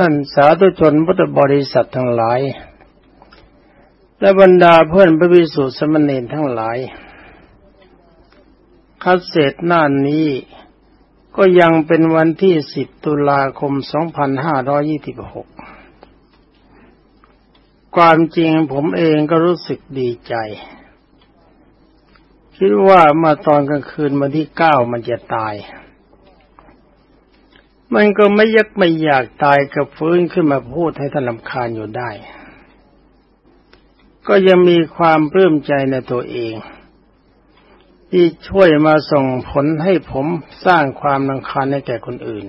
ท่านสาธุชนพุทธบริษัททั้งหลาย และบรรดาเพื่อนพระวิสุทธิสมณีทั้งหลาย คัดเศษหน้านี้ก็ยังเป็นวันที่สิบตุลาคมสองพันห้าร้อยี่สิบหกความจริงผมเองก็รู้สึกดีใจ คิดว่ามาตอนกลางคืนวันที่เก้ามันจะตาย มันก็ไม่ยักไม่อยากตายกับฟื้นขึ้นมาพูดให้ท่านลำคาญอยู่ได้ ก็ยังมีความปลื้มใจในตัวเอง ที่ช่วยมาส่งผลให้ผมสร้างความลำคาญให้แก่คนอื่น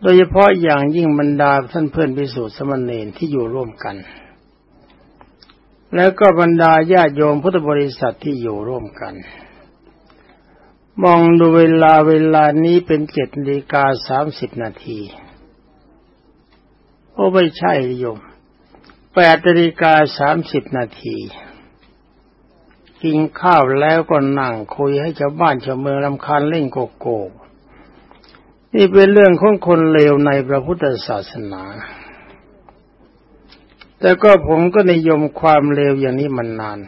โดยเฉพาะอย่างยิ่งบรรดาท่านเพื่อนพิสูจน์สมณเณรที่อยู่ร่วมกัน แล้วก็บรรดาญาติโยมพุทธบริษัทที่อยู่ร่วมกัน มองดูเวลาเวลานี้เป็นเจ็ดนาฬิกาสามสิบนาที โอ้ไม่ใช่โยมแปดนาฬิกาสามสิบนาที กินข้าวแล้วก็นั่งคุยให้ชาวบ้านชาวเมืองลำคาญเล่นโกโก้นี่เป็นเรื่องของคนเลวในพระพุทธศาสนา แต่ก็ผมก็นิยมความเลวอย่างนี้มันนาน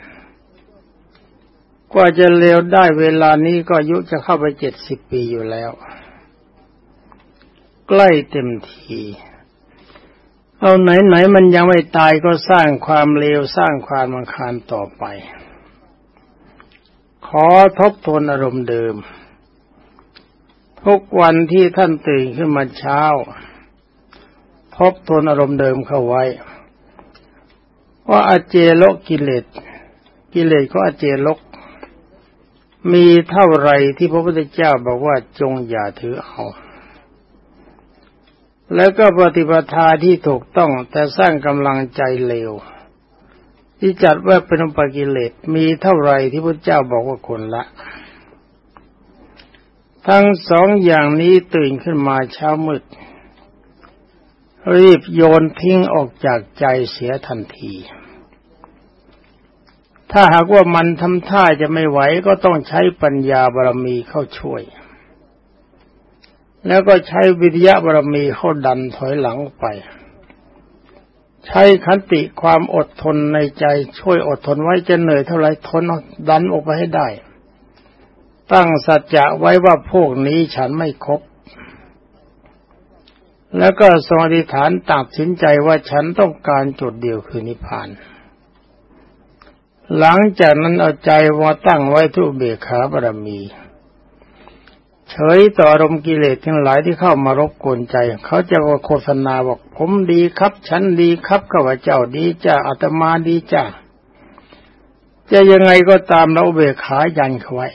กว่าจะเลวได้เวลานี้ก็อายุจะเข้าไปเจ็ดสิบปีอยู่แล้ว ใกล้เต็มทีเอาไหนไหนมันยังไม่ตายก็สร้างความเลวสร้างความมังคารต่อไป ขอทบทวนอารมณ์เดิม ทุกวันที่ท่านตื่นขึ้นมาเช้า ทบทวนอารมณ์เดิมเข้าไว้ ว่าอาเจโลกิเลสกิเลสก็อาเจโลก มีเท่าไรที่พระพุทธเจ้าบอกว่าจงอย่าถือเอา แล้วก็ปฏิปทาที่ถูกต้องแต่สร้างกำลังใจเลว ที่จัดว่าเป็นอุปกิเลสมีเท่าไรที่พระเจ้าบอกว่าคนละ ทั้งสองอย่างนี้ตื่นขึ้นมาเช้ามืด รีบโยนทิ้งออกจากใจเสียทันที ถ้าหากว่ามันทำท่าจะไม่ไหวก็ต้องใช้ปัญญาบารมีเข้าช่วย แล้วก็ใช้วิทยาบารมีเข้าดันถอยหลังไป ใช้ขันติความอดทนในใจช่วยอดทนไว้จะเหนื่อยเท่าไรทนดันออกไปให้ได้ ตั้งสัจจะไว้ว่าพวกนี้ฉันไม่ครบแล้วก็ทรงอธิษฐานตัดสินใจว่าฉันต้องการจุดเดียวคือนิพพาน หลังจากนั้นเอาใจวาตั้งไว้ทุเบขาบารมี เฉยต่ออารมณ์กิเลสทั้งหลายที่เข้ามารบกวนใจ เขาจะโฆษณาบอกผมดีครับ ฉันดีครับข้าพเจ้าดีจ้าอาตมาดีจ้าจะยังไงก็ตามเราเบขายันเขาไว้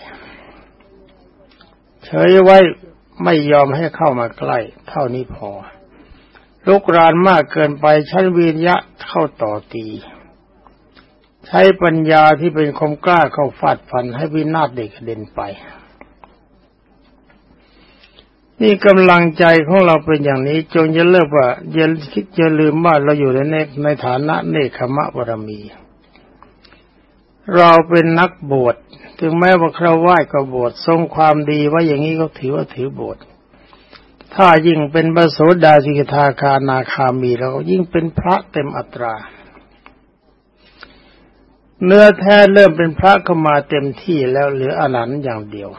เฉยไว้ไม่ยอมให้เข้ามาใกล้ เท่านี้พอลุกรานมากเกินไปใช้วิญญะเข้าต่อตี ใช้ปัญญาที่เป็นคมกล้าเข้าฟาดฟันให้วินาศเด็กเด่นไป นี่กำลังใจของเราเป็นอย่างนี้ จงอย่าเลิกว่าอย่าคิดอย่าลืมว่าเราอยู่ในในฐานะเนคขมะบรมี เราเป็นนักบวชถึงแม้ว่าคราวไหว้ก็บวชทรงความดีว่าอย่างนี้ก็ถือว่าถือบวชถ้ายิ่งเป็นบโสดาสิกทาคานาคามีเรายิ่งเป็นพระเต็มอัตรา เนื้อแท้เริ่มเป็นพระเข้ามาเต็มที่แล้วเหลืออนันต์อย่างเดียว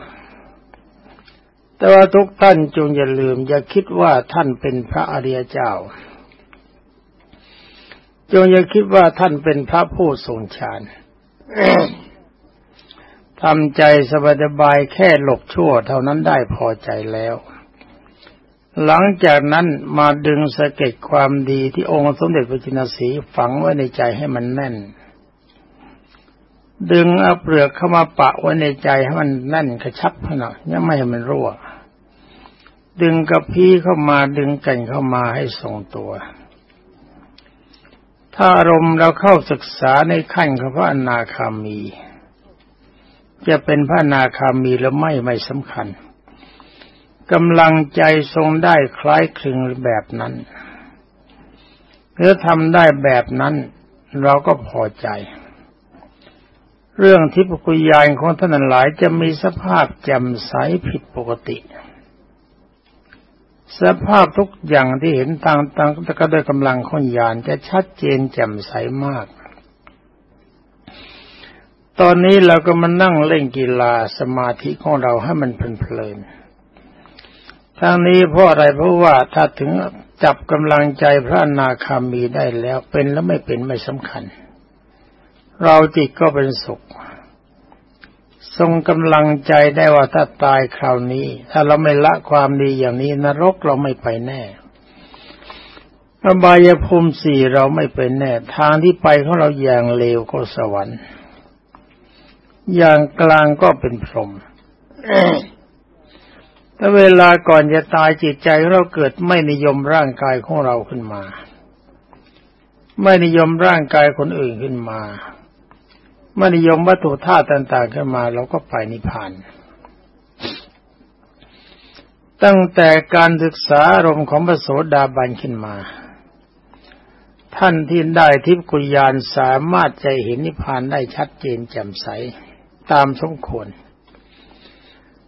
แต่ว่าทุกท่านจงอย่าลืม อย่าคิดว่าท่านเป็นพระอริยเจ้า จงอย่าคิดว่าท่านเป็นพระผู้ทรงฌานทำใจสบายๆแค่หลบชั่วเท่านั้นได้พอใจแล้ว หลังจากนั้นมาดึงสะเก็ดความดีที่องค์สมเด็จพระจินสีฝังไว้ในใจให้มันแน่น ดึงเอาเปลือกเข้ามาปะไว้ในใจให้มันแน่นกระชับขนาดยังไม่ให้มันรั่ว ดึงกระพี้เข้ามาดึงกันเข้ามาให้ทรงตัว ถ้าอารมณ์เราเข้าศึกษาในขั้นของพระอนาคามี จะเป็นพระนาคามีหรือไม่ไม่สำคัญกำลังใจทรงได้คล้ายคลึงแบบนั้นหรือทำได้แบบนั้นเราก็พอใจ เรื่องที่ปกุยานของท่านหลายจะมีสภาพแจ่มใสผิดปกติ สภาพทุกอย่างที่เห็นต่างต่างก็ด้วยกำลังของญาณจะชัดเจนแจ่มใสมาก ตอนนี้เราก็มานั่งเล่นกีฬาสมาธิของเราให้มันเพลินๆทั้งนี้เพราะอะไรเพราะว่าถ้าถึงจับกำลังใจพระนาคามีได้แล้วเป็นแล้วไม่เป็นไม่สำคัญ เราจิตก็เป็นสุข ทรงกำลังใจได้ว่าถ้าตายคราวนี้ ถ้าเราไม่ละความดีอย่างนี้ นรกเราไม่ไปแน่อบายภูมิสี่เราไม่เป็นแน่ ทางที่ไปของเราอย่างเลวก็สวรรค์ อย่างกลางก็เป็นพรหมถ้าเวลาก่อนจะตายจิตใจเราเกิดไม่นิยมร่างกายของเราขึ้นมา ไม่นิยมร่างกายคนอื่นขึ้นมา ไม่นิยมวัตถุธาตุต่าง ๆ ขึ้นมาเราก็ไปนิพพาน ตั้งแต่การศึกษาอารมณ์ของพระโสดาบันขึ้นมา ท่านที่ได้ทิพกุญญาณสามารถใจเห็นนิพพานได้ชัดเจนแจ่มใสตามสมควร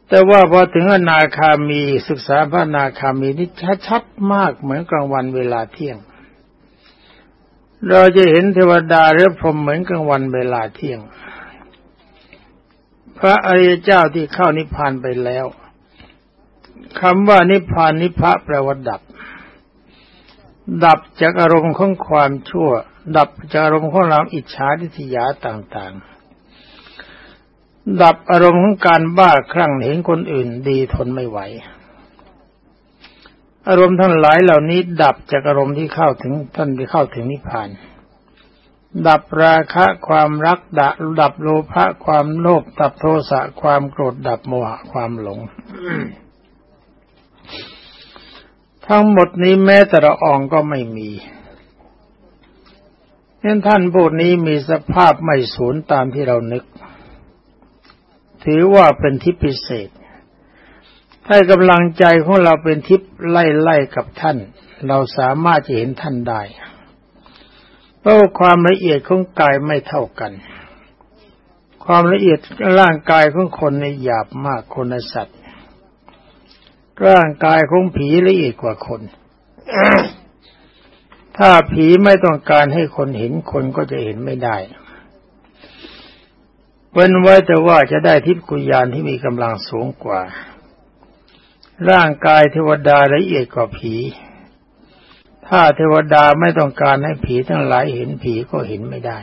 แต่ว่าพอถึงอนาคามีศึกษาพระอนาคามีนี่ชัดมากเหมือนกลางวันเวลาเที่ยง เราจะเห็นเทวดาหรือพรหมเหมือนกลางวันเวลาเที่ยง พระอริยเจ้าที่เข้านิพพานไปแล้วคำว่านิพพานนิพพะแปลว่าดับ ดับจากอารมณ์ของความชั่ว ดับจากอารมณ์ของเราอิจฉาทิฏฐิยาต่าง ๆ ดับอารมณ์ของการบ้าคลั่งเห็นคนอื่นดีทนไม่ไหว อารมณ์ทั้งหลายเหล่านี้ ดับจากอารมณ์ที่เข้าถึงท่านที่เข้าถึงนิพพาน ดับราคะความรักดับดับโลภะความโลภดับโทสะความโกรธดับโมหะความหลง ทั้งหมดนี้แม้แต่ละอองก็ไม่มีเห็นท่านผู้นี้มีสภาพไม่สูญตามที่เรานึก ถือว่าเป็นทิพย์พิเศษ ถ้ากำลังใจของเราเป็นทิพย์ไล่ไล่กับท่าน เราสามารถจะเห็นท่านได้ เพราะความละเอียดของกายไม่เท่ากัน ความละเอียดร่างกายของคนในหยาบมากคนในสัตว์ร่างกายของผีละเอียดกว่าคน ถ้าผีไม่ต้องการให้คนเห็นคนก็จะเห็นไม่ได้ เว้นไว้แต่ว่าจะได้ทิพย์กุญญานที่มีกำลังสูงกว่า ร่างกายเทวดาละเอียดกว่าผี ถ้าเทวดาไม่ต้องการให้ผีทั้งหลายเห็นผีก็เห็นไม่ได้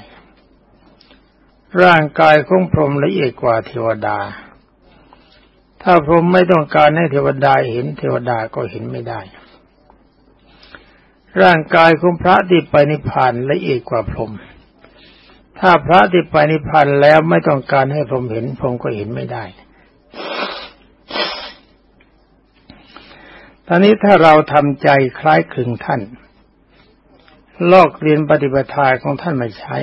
ร่างกายของพรหมละเอียดกว่าเทวดา ถ้าพรหมไม่ต้องการให้เทวดาเห็นเทวดาก็เห็นไม่ได้ ร่างกายของพระที่ไปนิพพานละเอียดกว่าพรหมถ้าพระที่ไปนิพพานแล้วไม่ต้องการให้ผมเห็นผมก็เห็นไม่ได้ ตอนนี้ถ้าเราทำใจคล้ายคลึงท่าน ลอกเรียนปฏิปทาของท่านมาใช้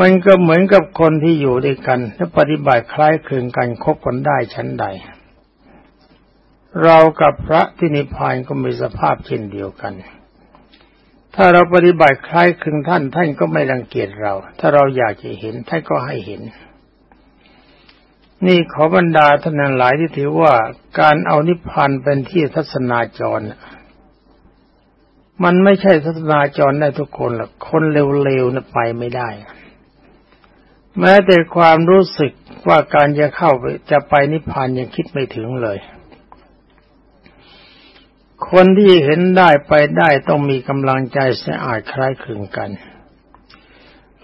มันก็เหมือนกับคนที่อยู่ด้วยกันและปฏิบัติคล้ายคลึงกันคบกันได้ชั้นใด เรากับพระที่นิพพานก็มีสภาพเช่นเดียวกัน ถ้าเราปฏิบัติคล้ายคลึงท่าน ท่านก็ไม่รังเกียจเรา ถ้าเราอยากจะเห็นท่านก็ให้เห็น นี่ขอบรรดาท่านหลายที่ถือว่าการเอานิพพานเป็นที่ทัศนาจร มันไม่ใช่ทัศนาจรได้ทุกคนหรอกคนเร็วๆนะไปไม่ได้ แม้แต่ความรู้สึกว่าการจะเข้าไปจะไปนิพพานยังคิดไม่ถึงเลย คนที่เห็นได้ไปได้ต้องมีกำลังใจสะอาดคล้ายคลึงกัน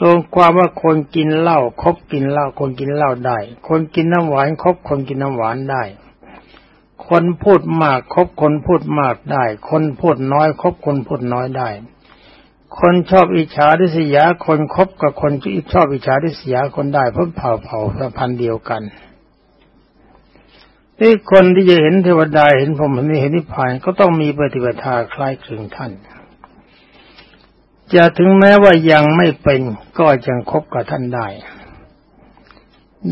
รวมความว่าคนกินเหล้าคบกินเหล้าคนกินเหล้าได้ คนกินน้ำหวานคบคนกินน้ำหวานได้ คนพูดมากคบคนพูดมากได้ คนพูดน้อยคบคนพูดน้อยได้ คนชอบอิจฉาริษยาคนคบกับคนที่ชอบอิจฉาริษยาคนได้เพราะเผ่าเผ่าพันธ์เดียวกันนี่คนที่จะเห็นเทวดาเห็นผมเห็นนิพพานก็ต้องมีปฏิบัติคล้ายคลึงท่าน จะถึงแม้ว่ายังไม่เป็นก็ยังคบกับท่านได้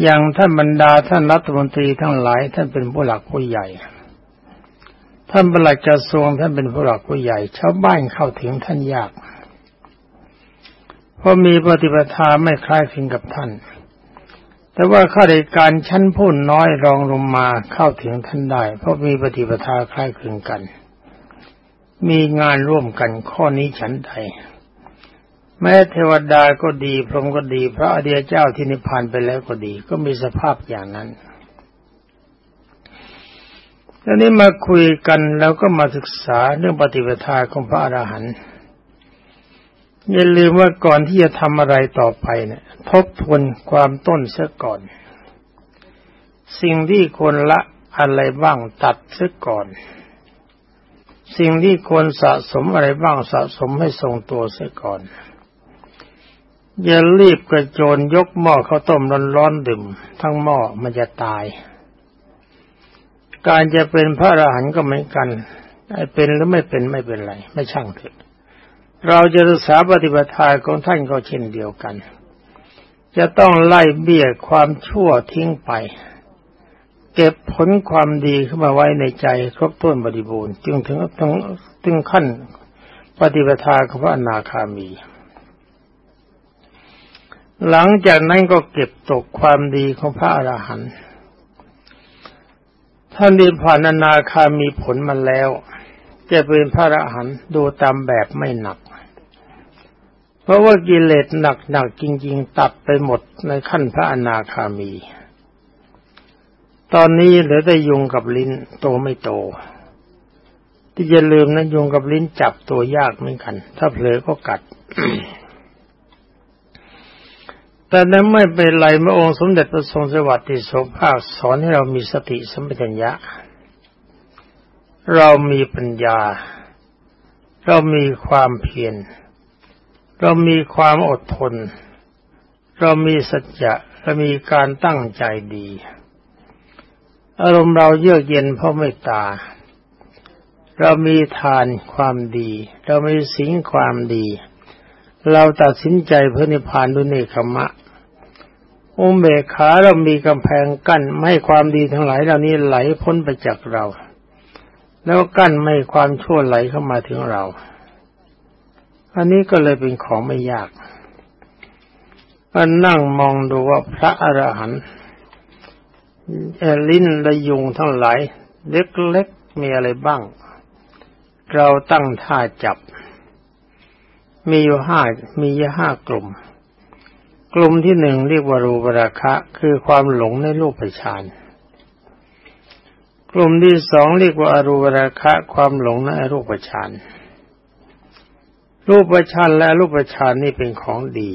อย่างท่านบรรดาท่านรัฐมนตรีทั้งหลายท่านเป็นผู้หลักผู้ใหญ่ ท่านประหลัดกระทรวงท่านเป็นผู้หลักผู้ใหญ่ ชาวบ้านเข้าถึงท่านยาก เพราะมีปฏิปทาไม่คล้ายคลึงกับท่าน แต่ว่าข้าราชการชั้นผู้น้อยรองลงมาเข้าถึงท่านได้ เพราะมีปฏิปทาคล้ายคลึงกัน มีงานร่วมกันข้อนี้ฉันใด แม้เทวดาก็ดี พรหมก็ดีพระอริยเจ้าที่นิพพานไปแล้วก็ดี ก็มีสภาพอย่างนั้นทีนี้มาคุยกันแล้วก็มาศึกษาเรื่องปฏิปทาของพระอรหันต์อย่าลืมว่าก่อนที่จะทำอะไรต่อไปเนี่ย ทบทวนความต้นเสียก่อน สิ่งที่ควรละอะไรบ้างตัดเสียก่อน สิ่งที่ควรสะสมอะไรบ้างสะสมให้ทรงตัวเสียก่อน อย่ารีบกระโจนยกหม้อข้าวต้มร้อนๆดื่ม ทั้งหม้อมันจะตาย การจะเป็นพระอรหันต์ก็เหมือนกันเป็นหรือไม่เป็นไม่เป็นไร ไม่ช่างเถอะ เราจะรักษาปฏิบัติทางของท่านก็เช่นเดียวกัน จะต้องไล่เบี้ยความชั่วทิ้งไป เก็บผลความดีขึ้นมาไว้ในใจครบถ้วนบริบูรณ์ จึงถึงถึงถึงขั้นปฏิบัติของพระอนาคามี หลังจากนั้นก็เก็บตกความดีของพระอรหันต์ท่านได้ผ่านอนาคามีผลมาแล้ว จะเป็นพระอรหันต์ดูตามแบบไม่หนัก เพราะว่ากิเลสหนักๆจริง ๆ ตัดไปหมดในขั้นพระอนาคามี ตอนนี้เหลือแต่ยุงกับลิ้นโตไม่โต ที่จะลืมนะยุงกับลิ้นจับตัวยากเหมือนกัน ถ้าเผลอก็กัด แต่นั้นไม่เป็นไรเมื่อองค์สมเด็จพระทรงสวัสดิโสภาคสอนให้เรามีสติสัมปชัญญะ เรามีปัญญา เรามีความเพียร เรามีความอดทน เรามีสัจจะเรามีการตั้งใจดี อารมณ์เราเยือกเย็นเพราะเมตตา เรามีทานความดี เรามีสิ่งความดี เราตัดสินใจเพื่อนิพพานด้วยเนคขมะอุเบกขาเรามีกำแพงกั้นไม่ความดีทั้งหลายเหล่านี้ไหลพ้นไปจากเรา แล้วกั้นไม่ความชั่วไหลเข้ามาถึงเรา อันนี้ก็เลยเป็นของไม่ยากก็นั่งมองดูว่าพระอรหันต์ลิ้นระยุงทั้งหลาย เล็กๆมีอะไรบ้าง เราตั้งท่าจับ มีอยู่ห้ามียู่ห้ากลุ่ม กลุ่มที่หนึ่งเรียกว่ารูปราคะ คือความหลงในรูปฌานกลุ่มที่สองเรียกว่าอรูปราคะ ความหลงในรูปฌานรูปฌานและรูปฌานนี่เป็นของดี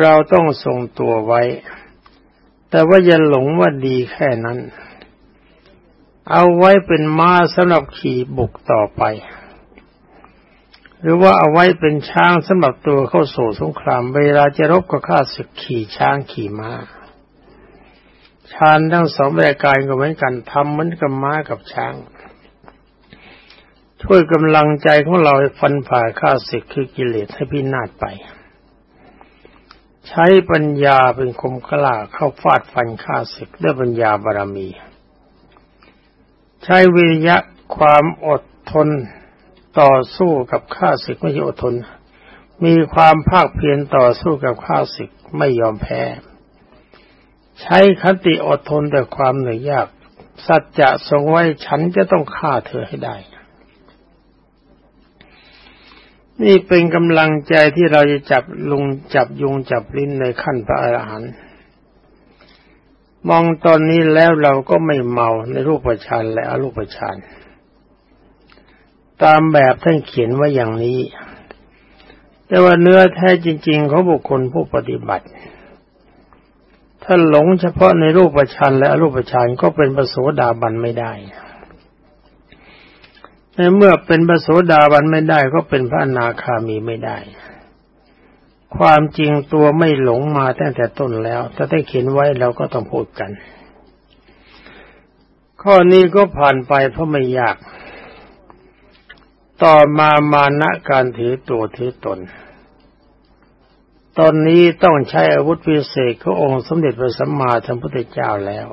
เราต้องทรงตัวไว้ แต่ว่าอย่าหลงว่าดีแค่นั้น เอาไว้เป็นม้าสำหรับขี่บุกต่อไป รือว่าเอาไว้เป็นช้างสำหรับตัวเข้าสู่สงคราม เวลาจะรบกับข้าศึกขี่ช้างขี่ม้าชานทั้งสองรายการก็เหมือนกันทำเหมือนกับม้ากับช้าง ช่วยกำลังใจของเราให้ฟันผ่าข้าศึกคือกิเลสให้พินาศไป ใช้ปัญญาเป็นคมกล้าเข้าฟาดฟันข้าศึกด้วยปัญญาบารมี ใช้วิริยะความอดทน ต่อสู้กับข้าศึกไม่ใช่อดทน มีความภาคเพียรต่อสู้กับข้าศึกไม่ยอมแพ้ ใช้คติอดทนแต่ความเหนื่อยยาก สัจจะทรงไว้ฉันจะต้องฆ่าเธอให้ได้ นี่เป็นกำลังใจที่เราจะจับลุงจับยุงจับลิ้นในขั้นพระอรหันต์มองตอนนี้แล้วเราก็ไม่เมาในรูปฌานและอรูปฌาน ตามแบบท่านเขียนว่าอย่างนี้ แต่ว่าเนื้อแท้จริง ๆ ของบุคคลผู้ปฏิบัติถ้าหลงเฉพาะในรูปฌานและอรูปฌานก็เป็นปโสดาบันไม่ได้ ในเมื่อเป็นพระโสดาบันไม่ได้ก็เป็นพระนาคามีไม่ได้ ความจริงตัวไม่หลงมาตั้งแต่ต้นแล้ว ถ้าได้เขียนไว้เราก็ต้องพูดกัน ข้อนี้ก็ผ่านไปเพราะไม่ยาก ต่อมามานะการถือตัวถือตน ตอนนี้ต้องใช้อาวุธพิเศษขององค์สมเด็จพระสัมมาสัมพุทธเจ้าแล้ว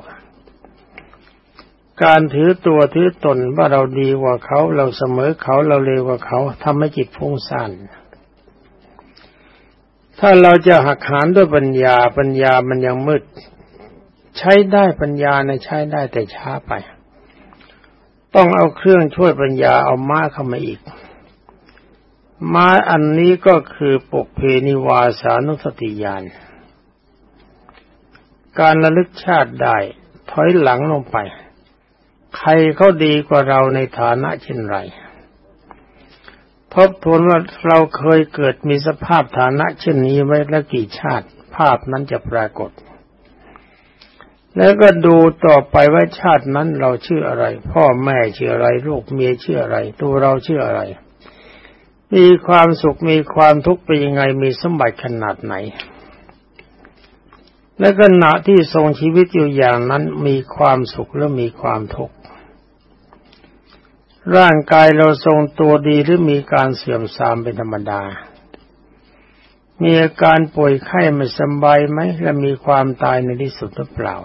การถือตัวถือตนว่าเราดีกว่าเขาเราเสมอเขาเราเลวกว่าเขาทำให้จิตฟุ้งซ่านถ้าเราจะหักหานด้วยปัญญาปัญญามันยังมืด ใช้ได้ปัญญาในใช้ได้แต่ช้าไป ต้องเอาเครื่องช่วยปัญญาเอาม้าเข้ามาอีก ม้าอันนี้ก็คือปกเพนิวาสานุสติญาณการระลึกชาติได้ ถอยหลังลงไป ใครเขาดีกว่าเราในฐานะเช่นไรทบทวนว่าเราเคยเกิดมีสภาพฐานะเช่นนี้ไว้แล้วกี่ชาติ ภาพนั้นจะปรากฏ แล้วก็ดูต่อไปว่าชาตินั้นเราชื่ออะไร พ่อแม่ชื่ออะไรลูกเมียชื่ออะไร ตัวเราชื่ออะไร มีความสุขมีความทุกข์เป็นยังไงมีสมบัติขนาดไหน และขณะที่ทรงชีวิตอยู่อย่างนั้นมีความสุขและมีความทุกข์ร่างกายเราทรงตัวดีหรือมีการเสื่อมทรามเป็นธรรมดา มีอาการป่วยไข้ไม่สบายไหมและมีความตายในที่สุดหรือเปล่า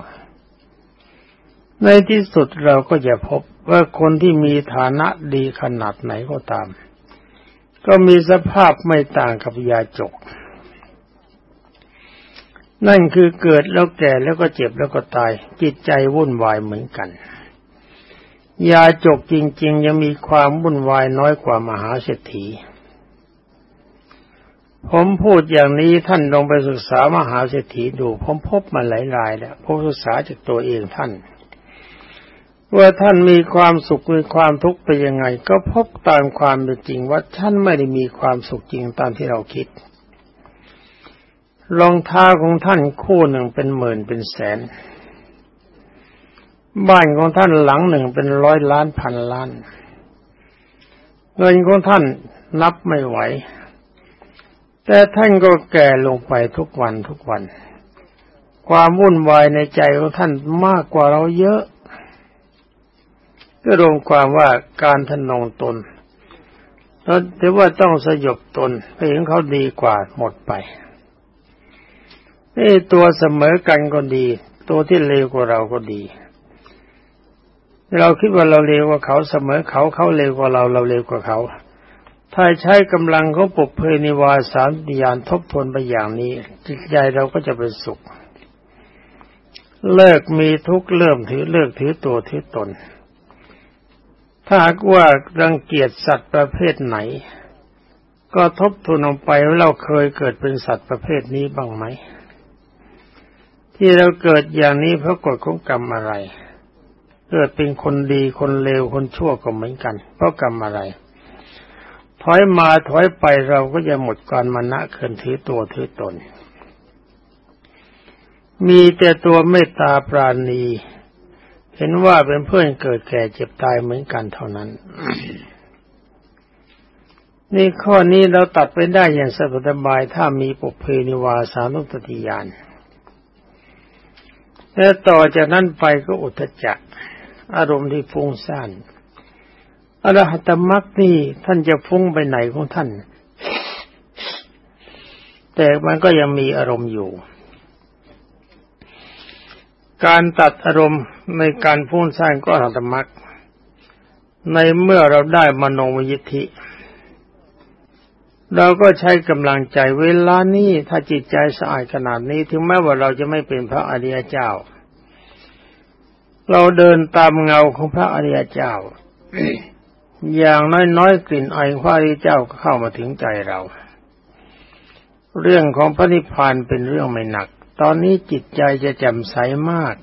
ในที่สุดเราก็จะพบว่าคนที่มีฐานะดีขนาดไหนก็ตาม ก็มีสภาพไม่ต่างกับยาจก นั่นคือเกิดแล้วแก่แล้วก็เจ็บแล้วก็ตาย จิตใจวุ่นวายเหมือนกัน ยาจกจริง ๆ ยังมีความวุ่นวายน้อยกว่ามหาเศรษฐี ผมพูดอย่างนี้ท่านลองไปศึกษามหาเศรษฐีดู ผมพบมาหลายรายแล้วผมศึกษาจากตัวเองท่าน ว่าท่านมีความสุขมีความทุกข์ไปยังไง ก็พบตามความเป็นจริงว่าท่านไม่ได้มีความสุขจริงตามที่เราคิดรองเท้าของท่านคู่หนึ่งเป็นหมื่นเป็นแสน บ้านของท่านหลังหนึ่งเป็นร้อยล้านพันล้าน เงินของท่านนับไม่ไหว แต่ท่านก็แก่ลงไปทุกวันทุกวัน ความวุ่นวายในใจของท่านมากกว่าเราเยอะ ก็รวมความว่าการทนงตนแล้วถือว่าต้องสยบตนไปเห็นเขาดีกว่าหมดไปนี่ตัวเสมอกันก็ดี ตัวที่เลวกว่าเราก็ดี เราคิดว่าเราเร็วกว่าเขาเสมอเขาเขาเร็วกว่าเราเราเร็วกว่าเขา ถ้าใช้กำลังเขาปกเพนิวาสารญาณทบทวนไปอย่างนี้ จิตใจเราก็จะเป็นสุข เลิกมีทุกข์เริ่มถือเลิกถือตัวถือตน ถ้าหากว่ารังเกียจสัตว์ประเภทไหน ก็ทบทวนลงไปว่าเราเคยเกิดเป็นสัตว์ประเภทนี้บ้างไหม ที่เราเกิดอย่างนี้เพราะกฎของกรรมอะไร เกิดเป็นคนดีคนเลวคนชั่วก็เหมือนกัน เพราะกรรมอะไร ถอยมาถอยไปเราก็จะหมดการมานะเคินถือตัวถือตนมีแต่ตัวเมตตาปราณี เห็นว่าเป็นเพื่อนเกิดแก่เจ็บตายเหมือนกันเท่านั้น นี่ข้อนี้เราตัดไปได้อย่างสบายถ้ามีปุเพนิวาสานุตติยานและต่อจากนั้นไปก็อุทจักอารมณ์ที่ฟุ้งซ่านอรหัตมรรคนี่ท่านจะฟุ้งไปไหนของท่าน แต่มันก็ยังมีอารมณ์อยู่ การตัดอารมณ์ในการฟุ้งซ่านก็อรหัตมรรคในเมื่อเราได้มโนมยิทธิ เราก็ใช้กำลังใจเวลานี้ถ้าจิตใจสะอาดขนาดนี้ ถึงแม้ว่าเราจะไม่เป็นพระอริยเจ้า เราเดินตามเงาของพระอริยเจ้า อย่างน้อยๆกลิ่นไอพระอริยเจ้าก็เข้ามาถึงใจเรา เรื่องของพระนิพพานเป็นเรื่องไม่หนัก ตอนนี้จิตใจจะแจ่มใสมาก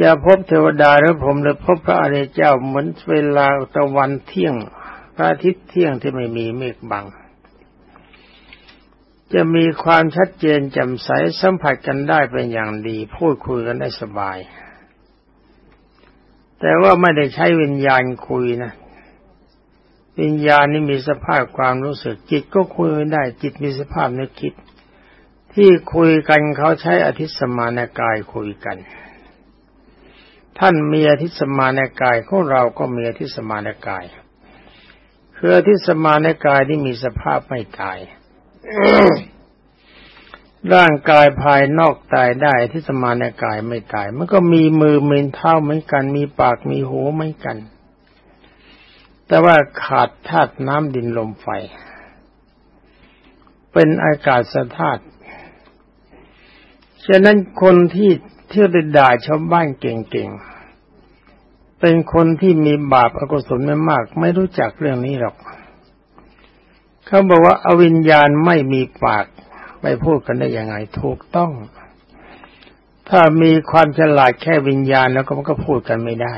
จะพบเทวดาหรือผมหรือพบพระอริยเจ้าเหมือนเวลาตะวันเที่ยง พระอาทิตย์เที่ยงที่ไม่มีเมฆบัง จะมีความชัดเจนแจ่มใสสัมผัสกันได้เป็นอย่างดี พูดคุยกันได้สบาย แต่ว่าไม่ได้ใช้วิญญาณคุยนะวิญญาณนี่มีสภาพความรู้สึกจิตก็คุยไม่ได้ จิตมีสภาพนึกคิด ที่คุยกันเขาใช้อธิสมานกายคุยกัน ท่านมีอธิสมานกายของเราก็มีอธิสมานกายคืออธิสมานกายที่มีสภาพไม่ตายร่างกายภายนอกตายได้ที่สมาในกายไม่ตาย มันก็มีมือมีเท้าเหมือนกัน มีปากมีหูเหมือนกัน แต่ว่าขาดธาตุน้ำดินลมไฟ เป็นอากาศธาตุ ฉะนั้นคนที่เที่ยวด่าชาวบ้านเก่งๆ เป็นคนที่มีบาปอกุศลไม่มาก ไม่รู้จักเรื่องนี้หรอก เขาบอกว่าอวิญญาณไม่มีปาก ไปพูดกันได้ยังไงถูกต้อง ถ้ามีความฉลาดแค่วิญญาณแล้วก็มันก็พูดกันไม่ได้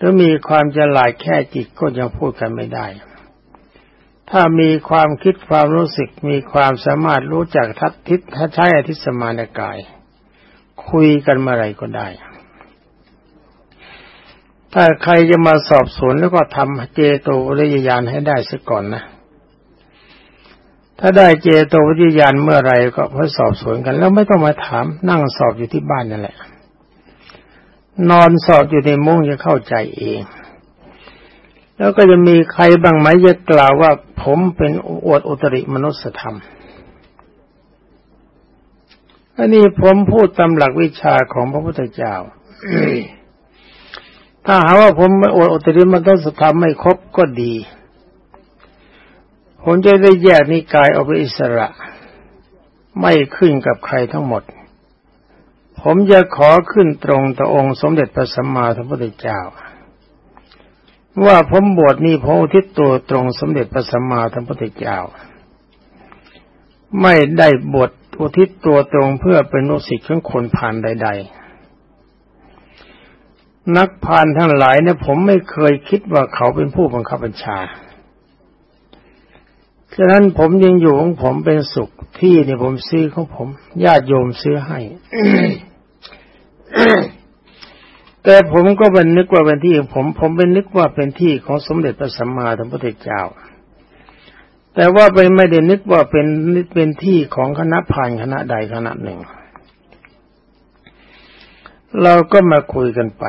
ถ้ามีความฉลาดแค่จิตก็ยังพูดกันไม่ได้ ถ้ามีความคิดความรู้สึกมีความสามารถรู้จักทัศทิศทัศใช้อธิสมานกาย คุยกันเมื่อไรก็ได้ ถ้าใครจะมาสอบสวนแล้วก็ทำเจโตวิญญาณให้ได้ซะก่อนนะ ถ้าได้เจโตวิญญาณเมื่อไรก็เพื่อสอบสวนกัน แล้วไม่ต้องมาถาม นั่งสอบอยู่ที่บ้านนั่นแหละ นอนสอบอยู่ในมุ้งจะเข้าใจเอง แล้วก็จะมีใครบางไหมจะกล่าวว่าผมเป็นอวดอุตริมนุสธรรม อันนี้ผมพูดตามหลักวิชาของพระพุทธเจ้า ถ้าหาว่าผมไม่อวดอุตริมนุสธรรมไม่ครบก็ดี ผมจะได้แยกนิกายออกเป็นอิสระ ไม่ขึ้นกับใครทั้งหมด ผมจะขอขึ้นตรงต่อองค์สมเด็จพระสัมมาสัมพุทธเจ้า ว่าผมบวชนี้พระอุทิศตัวตรงสมเด็จพระสัมมาสัมพุทธเจ้า ไม่ได้บวชอุทิศตัวตรงเพื่อเป็นลูกศิษย์ของคนผ่านใด ๆ นักพานทั้งหลายเนี่ยผมไม่เคยคิดว่าเขาเป็นผู้บังคับบัญชาฉะนั้นผมยังอยู่ของผมเป็นสุขที่เนี่ยผมซื้อของผมญาติโยมซื้อให้ แต่ผมก็เป็นนึกว่าเป็นที่ผม ผมเป็นนึกว่าเป็นที่ของสมเด็จพระสัมมาสัมพุทธเจ้า แต่ว่าไปไม่ได้นึกว่าเป็นเป็นที่ของคณะผ่านคณะใดคณะหนึ่ง เราก็มาคุยกันไป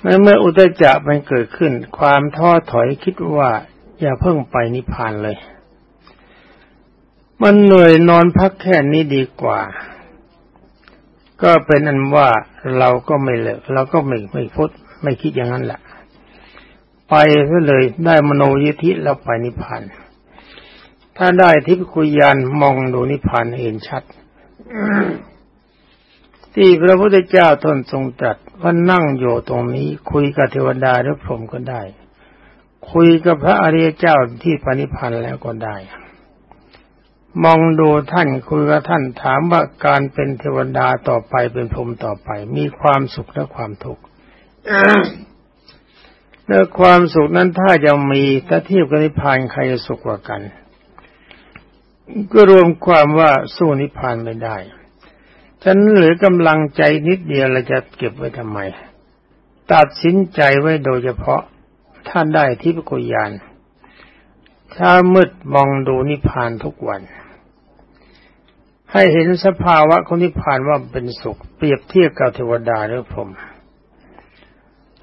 เมื่ออุตจักมันเกิดขึ้น ความท้อถอยคิดว่า อย่าเพิ่งไปนิพพานเลย มันเหนื่อยนอนพักแค่นี้ดีกว่า ก็เป็นอันว่าเราก็ไม่เลิกเราก็ไม่ไม่พุทธไม่คิดอย่างนั้นแหละไปก็เลยได้มโนยิธิแล้วไปนิพพานถ้าได้ทิพคุยานมองดูนิพพานเห็นชัด ที่พระพุทธเจ้าทนทรงตรัสว่านั่งอยู่ตรงนี้ คุยกับเทวดาหรือพรหมก็ได้ คุยกับพระอริยเจ้าที่ปณิพันธ์แล้วก็ได้ มองดูท่านคุยกับท่านถามว่าการเป็นเทวดาต่อไปเป็นพรหมต่อไป มีความสุขและความทุกข์และความสุขนั้นถ้าจะมีถ้าเทียบกับนิพพานใครจะสุขกว่ากัน ก็รวมความว่าสู้นิพพานไม่ได้ฉันเหลือกำลังใจนิดเดียวเราจะเก็บไว้ทำไม ตัดสินใจไว้โดยเฉพาะท่านได้ที่พกุยานถ้ามืดมองดูนิพพานทุกวัน ให้เห็นสภาวะของนิพพานว่าเป็นสุข เปรียบเทียบกับเทวดาหรือพรหม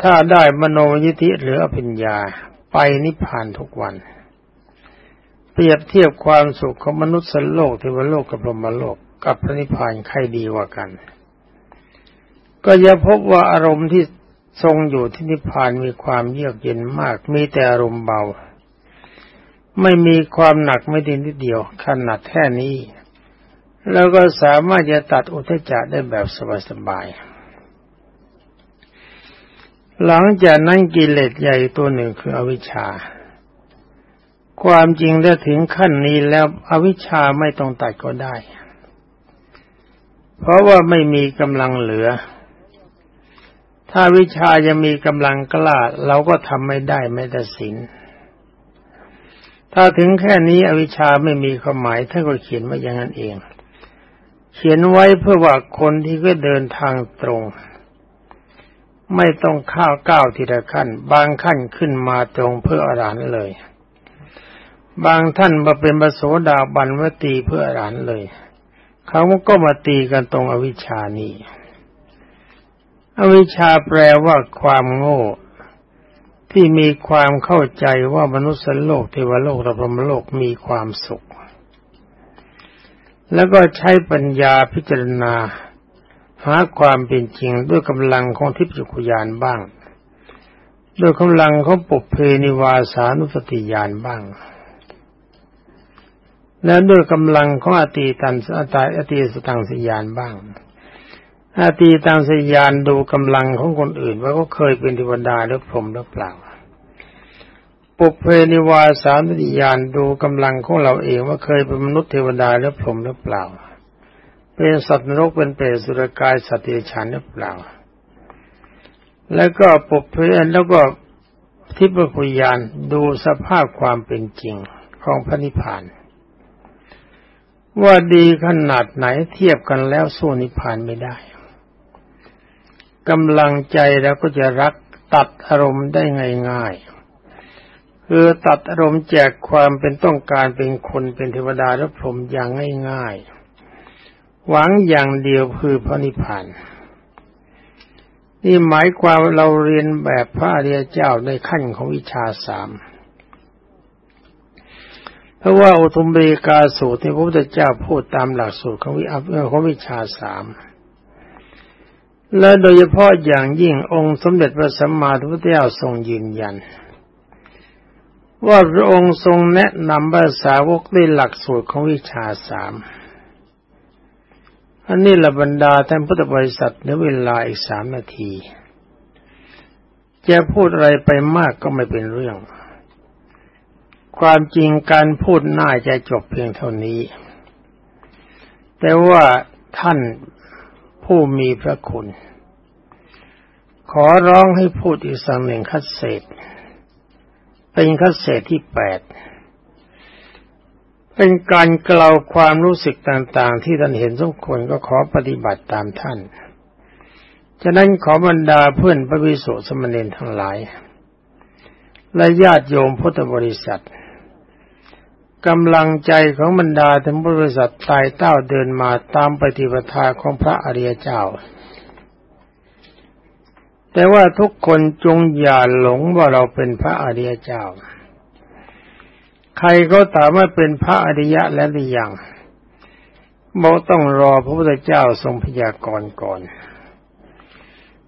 ถ้าได้มโนยิธิหรืออภิญญาไปนิพพานทุกวัน เปรียบเทียบความสุขของมนุษย์สโลกเทวโลกกับพรหมโลกกับพระนิพพานใครดีกว่ากัน ก็จะพบว่าอารมณ์ที่ทรงอยู่ที่นิพพานมีความเยือกเย็นมาก มีแต่อารมณ์เบา ไม่มีความหนักไม่ดีนิดเดียวขนาดแค่นี้ แล้วก็สามารถจะตัดอุทจารได้แบบสบายๆ หลังจากนั้นกิเลสใหญ่ตัวหนึ่งคืออวิชชา ความจริงถ้าถึงขั้นนี้แล้วอวิชชาไม่ต้องตัดก็ได้ เพราะว่าไม่มีกำลังเหลือ ถ้าวิชาจะมีกำลังกล้าเราก็ทำไม่ได้ไม่แต่สินถ้าถึงแค่นี้อวิชชาไม่มีความหมายท่านก็เขียนไว้อย่างนั้นเอง ขียนไว้เพื่อว่าคนที่ก็เดินทางตรง ไม่ต้องข้าวก้าวทีละขั้น บางขั้นขึ้นมาตรงเพื่ออรหันเลย บางท่านมาเป็นบโสดาบันว่าตีเพื่ออรหันเลย เขาก็มาตีกันตรงอวิชานี้ อวิชชาแปลว่าความโง่ ที่มีความเข้าใจว่ามนุษย์โลกเทวโลกและพรหมโลกมีความสุข แล้วก็ใช้ปัญญาพิจารณา หาความเป็นจริงด้วยกำลังของทิพยคุยานบ้าง ด้วยกำลังของปุเพนิวาสานุสติญาณบ้าง และด้วยกำลังของอตีตันอตายอตีสตังสยานบ้าง อตีตังสยานดูกำลังของคนอื่นว่าเขาเคยเป็นเทวดาหรือพรหมหรือเปล่า ปุเพนิวาสามติยานดูกำลังของเราเองว่าเคยเป็นมนุษย์เทวดาหรือพรหมหรือเปล่า เป็นสัตว์นรกเป็นเปรตสุรกายสัตว์เดรัจฉานหรือเปล่า แล้วก็ปุเพนแล้วก็ทิพคุยานดูสภาพความเป็นจริงของพระนิพพาน ว่าดีขนาดไหนเทียบกันแล้วสู้นิพพานไม่ได้กำลังใจแล้วก็จะรักตัดอารมณ์ได้ง่ายๆ คือตัดอารมณ์แจกความเป็นต้องการเป็นคนเป็นเทวดาและพรหมอย่างง่ายๆ หวังอย่างเดียวคือพระนิพพานนี่หมายความเราเรียนแบบพระอริยเจ้าในขั้นของวิชาสามเพราะว่าอุทุมเบกาสูตรที่พระพุทธเจ้าพูดตามหลักสูตรของวิอัพของวิชาสามและโดยเฉพาะอย่างยิ่งองค์สมเด็จพระสัมมาสัมพุทธเจ้าทรงยืนยัน ว่าพระองค์ทรงแนะนำภาษาวกด้วยหลักสูตรของวิชาสามอันนี้ละบรรดาท่านพุทธบริษัทในเวลาอีกสามนาที จะพูดอะไรไปมากก็ไม่เป็นเรื่อง ความจริงการพูดน่าจะจบเพียงเท่านี้ แต่ว่าท่านผู้มีพระคุณ ขอร้องให้พูดอีกสักหนึ่งคัดเศษ เป็นคัดเศษที่แปด เป็นการกล่าวความรู้สึกต่างๆ ที่ท่านเห็นสมควรก็ขอปฏิบัติตามท่าน ฉะนั้นขอบรรดาเพื่อนพระวิสุสมณีทั้งหลาย และญาติโยมพุทธบริษัทกำลังใจของบรรดาธรรมบริษัทตายเต้าเดินมาตามปฏิปทาของพระอริยเจ้า แต่ว่าทุกคนจงอย่าหลงว่าเราเป็นพระอริยเจ้า ใครก็ตามว่าเป็นพระอริยะแล้วหรือยังบอกต้องรอพระพุทธเจ้าทรงพยากรณ์ก่อน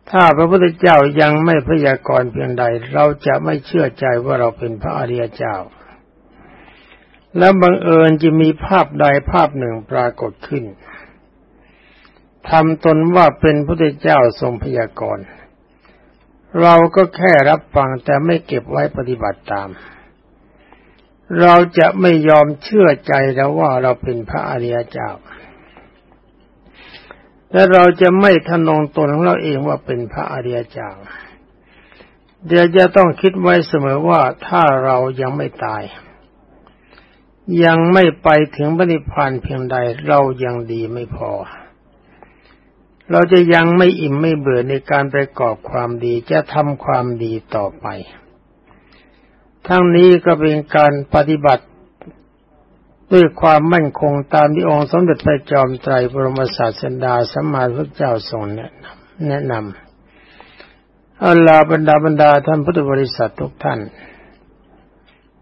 ถ้าพระพุทธเจ้ายังไม่พยากรณ์เพียงใด เราจะไม่เชื่อใจว่าเราเป็นพระอริยเจ้า แล้วบังเอิญจะมีภาพใดภาพหนึ่งปรากฏขึ้นทำตนว่าเป็นพระพุทธเจ้าทรงพยากรณ์ เราก็แค่รับฟังแต่ไม่เก็บไว้ปฏิบัติตาม เราจะไม่ยอมเชื่อใจแล้วว่าเราเป็นพระอริยเจ้า และเราจะไม่ทนงตนของเราเองว่าเป็นพระอริยเจ้า เดี๋ยวจะต้องคิดไว้เสมอว่าถ้าเรายังไม่ตาย ยังไม่ไปถึงพระนิพพานเพียงใดเรายังดีไม่พอ เราจะยังไม่อิ่มไม่เบื่อในการประกอบความดีจะทำความดีต่อไป ทั้งนี้ก็เป็นการปฏิบัติด้วยความมั่นคงตามที่องค์สมเด็จพระจอมไตรบรมศาสดาสัมมาสัมพุทธเจ้าทรงแนะนำแนะนำอัลลาบรรดาบรรดาท่านพุทธบริษัททุกท่าน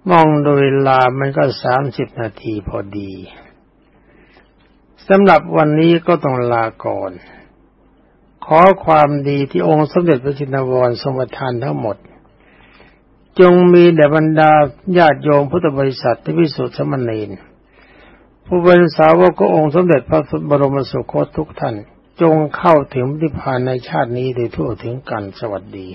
มองโดยเวลามันก็สามสิบนาทีพอดีสำหรับวันนี้ก็ต้องลาก่อน ขอความดีที่องค์สมเด็จพระจินวรสมทานทั้งหมด จงมีแด่บรรดาญาติโยมพุทธบริษัทที่พิสุทธิสมณีนผู้เป็นสาวกองค์สมเด็จพระบรมสุคตทุกท่าน จงเข้าถึงนิพพานในชาตินี้โดยทั่วถึงกันสวัสดี